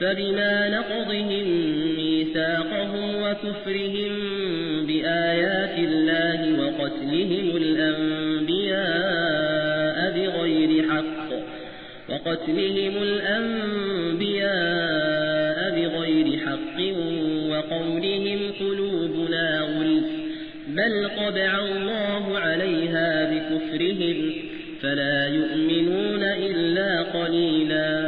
فبما نقضهم ميثاقهم وكفرهم بآيات الله وقتلهم الأنبياء بغير حق وقتلهم الأنبياء بغير حق وقولهم قلوبنا غلف بل قبع الله عليها بكفرهم فلا يؤمنون إلا قليلاً.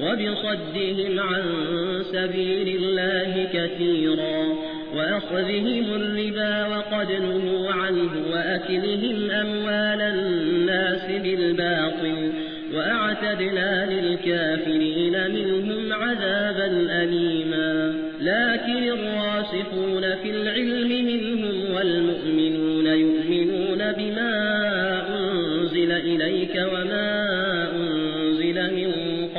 وبصدهم عن سبيل الله كثيرا وأخذهم الربا وقد نهوا عنه وأكلهم أموال الناس بالباطل وأعتدنا للكافرين منهم عذابا أليما لكن الراسخون في العلم منهم والمؤمنون يؤمنون بما أنزل إليك وما أنزل